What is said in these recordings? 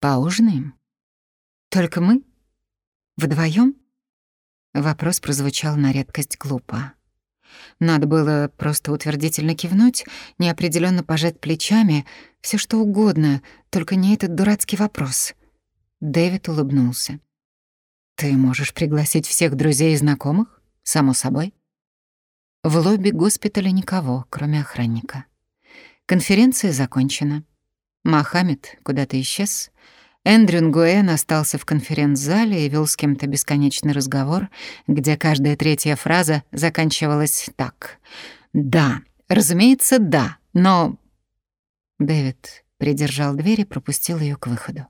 Поужинаем? Только мы? Вдвоем? Вопрос прозвучал на редкость глупо. Надо было просто утвердительно кивнуть, неопределенно пожать плечами, все что угодно, только не этот дурацкий вопрос. Дэвид улыбнулся. «Ты можешь пригласить всех друзей и знакомых? Само собой». В лобби госпиталя никого, кроме охранника. Конференция закончена. Мохаммед куда-то исчез. Эндрю Нгуэн остался в конференц-зале и вел с кем-то бесконечный разговор, где каждая третья фраза заканчивалась так. «Да, разумеется, да, но...» Дэвид придержал дверь и пропустил ее к выходу.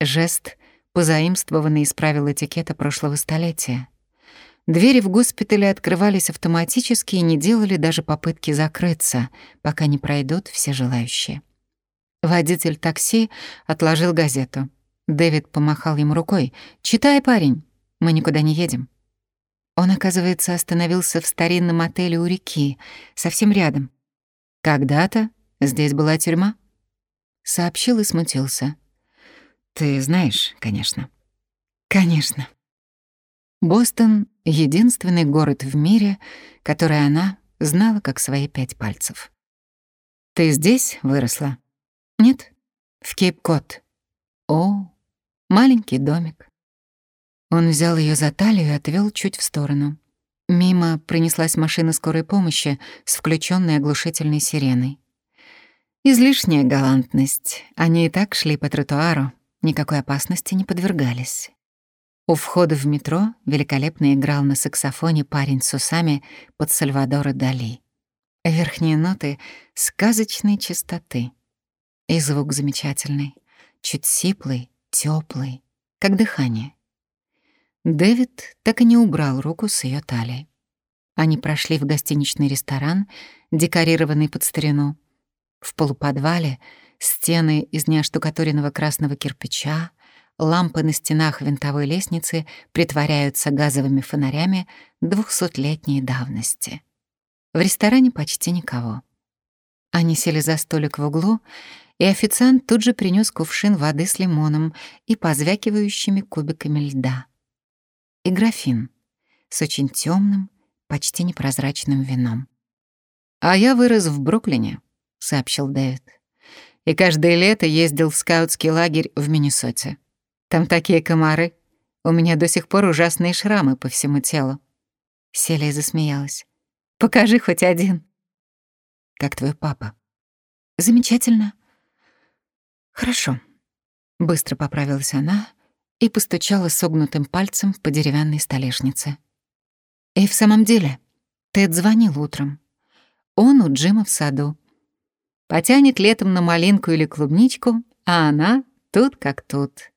Жест, позаимствованный из правил этикета прошлого столетия. Двери в госпитале открывались автоматически и не делали даже попытки закрыться, пока не пройдут все желающие. Водитель такси отложил газету. Дэвид помахал ему рукой. «Читай, парень, мы никуда не едем». Он, оказывается, остановился в старинном отеле у реки, совсем рядом. «Когда-то здесь была тюрьма?» Сообщил и смутился. «Ты знаешь, конечно». «Конечно». Бостон — единственный город в мире, который она знала как свои пять пальцев. «Ты здесь выросла?» Нет, в Кейп-Кот. О, маленький домик. Он взял ее за талию и отвел чуть в сторону. Мимо пронеслась машина скорой помощи с включенной оглушительной сиреной. Излишняя галантность. Они и так шли по тротуару, никакой опасности не подвергались. У входа в метро великолепно играл на саксофоне парень с усами под Сальвадора Дали. Верхние ноты сказочной чистоты — и звук замечательный, чуть сиплый, теплый, как дыхание. Дэвид так и не убрал руку с ее талии. Они прошли в гостиничный ресторан, декорированный под старину. В полуподвале стены из неоштукатуренного красного кирпича, лампы на стенах винтовой лестницы притворяются газовыми фонарями двухсотлетней давности. В ресторане почти никого. Они сели за столик в углу, и официант тут же принес кувшин воды с лимоном и позвякивающими кубиками льда. И графин с очень темным, почти непрозрачным вином. «А я вырос в Бруклине», — сообщил Дэвид. «И каждое лето ездил в скаутский лагерь в Миннесоте. Там такие комары. У меня до сих пор ужасные шрамы по всему телу». Селия засмеялась. «Покажи хоть один». «Как твой папа?» «Замечательно. «Хорошо». Быстро поправилась она и постучала согнутым пальцем по деревянной столешнице. «И в самом деле, Тед звонил утром. Он у Джима в саду. Потянет летом на малинку или клубничку, а она тут как тут».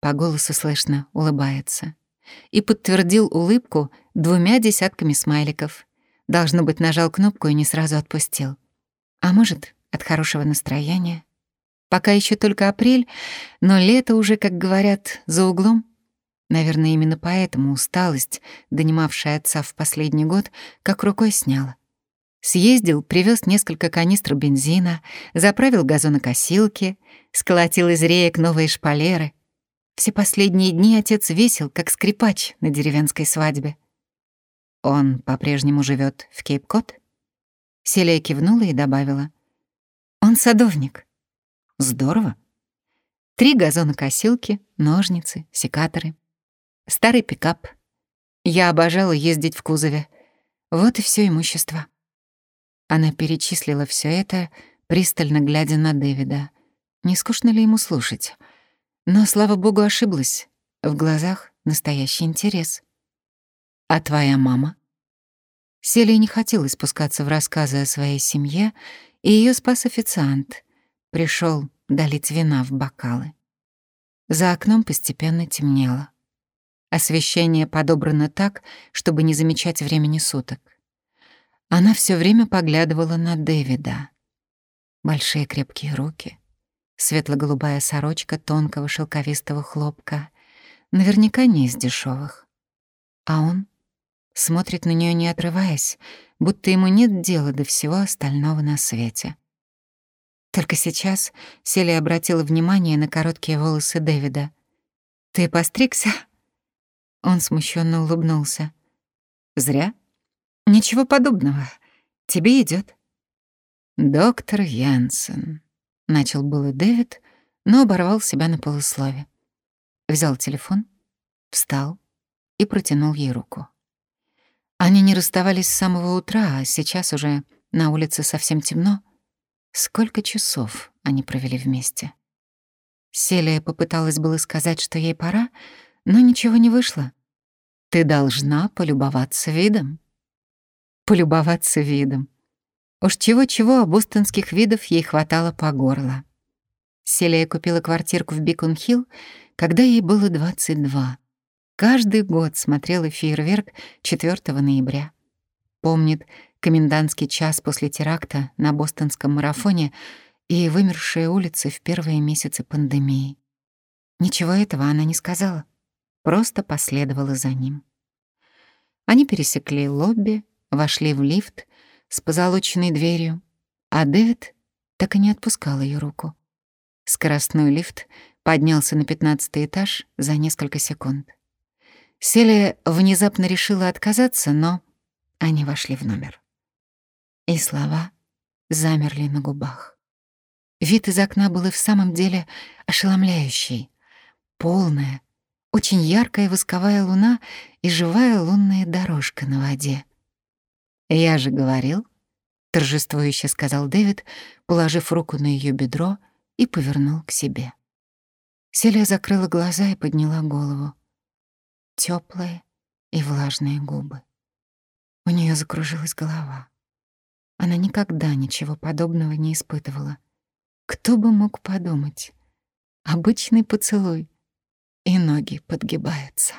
По голосу слышно, улыбается. И подтвердил улыбку двумя десятками смайликов. Должно быть, нажал кнопку и не сразу отпустил. А может, от хорошего настроения. Пока еще только апрель, но лето уже, как говорят, за углом. Наверное, именно поэтому усталость, донимавшая отца в последний год, как рукой сняла. Съездил, привез несколько канистр бензина, заправил газонокосилки, сколотил из реек новые шпалеры. Все последние дни отец весел, как скрипач на деревенской свадьбе. Он по-прежнему живет в Кейп-Кот? Селия кивнула и добавила. Он садовник. Здорово. Три газонокосилки, ножницы, секаторы. Старый пикап. Я обожала ездить в кузове. Вот и все имущество. Она перечислила все это, пристально глядя на Дэвида. Не скучно ли ему слушать? Но, слава богу, ошиблась. В глазах настоящий интерес. «А твоя мама?» Селия не хотела спускаться в рассказы о своей семье, и ее спас официант — Пришел долить вина в бокалы. За окном постепенно темнело. Освещение подобрано так, чтобы не замечать времени суток. Она все время поглядывала на Дэвида. Большие крепкие руки, светло-голубая сорочка тонкого шелковистого хлопка, наверняка не из дешевых. А он смотрит на нее не отрываясь, будто ему нет дела до всего остального на свете. Только сейчас Селия обратила внимание на короткие волосы Дэвида. «Ты постригся?» Он смущенно улыбнулся. «Зря. Ничего подобного. Тебе идет. «Доктор Янсен», — начал было Дэвид, но оборвал себя на полуслове. Взял телефон, встал и протянул ей руку. Они не расставались с самого утра, а сейчас уже на улице совсем темно. Сколько часов они провели вместе. Селия попыталась было сказать, что ей пора, но ничего не вышло. «Ты должна полюбоваться видом». Полюбоваться видом. Уж чего-чего, а бостонских видов ей хватало по горло. Селия купила квартирку в Бикон-Хилл, когда ей было 22. Каждый год смотрела фейерверк 4 ноября. Помнит комендантский час после теракта на бостонском марафоне и вымершие улицы в первые месяцы пандемии. Ничего этого она не сказала, просто последовала за ним. Они пересекли лобби, вошли в лифт с позолоченной дверью, а Дэвид так и не отпускал ее руку. Скоростной лифт поднялся на пятнадцатый этаж за несколько секунд. Селия внезапно решила отказаться, но они вошли в номер. И слова замерли на губах. Вид из окна был и в самом деле ошеломляющий. Полная, очень яркая восковая луна и живая лунная дорожка на воде. «Я же говорил», — торжествующе сказал Дэвид, положив руку на ее бедро и повернул к себе. Селия закрыла глаза и подняла голову теплые и влажные губы. У нее закружилась голова. Она никогда ничего подобного не испытывала. Кто бы мог подумать? Обычный поцелуй, и ноги подгибаются.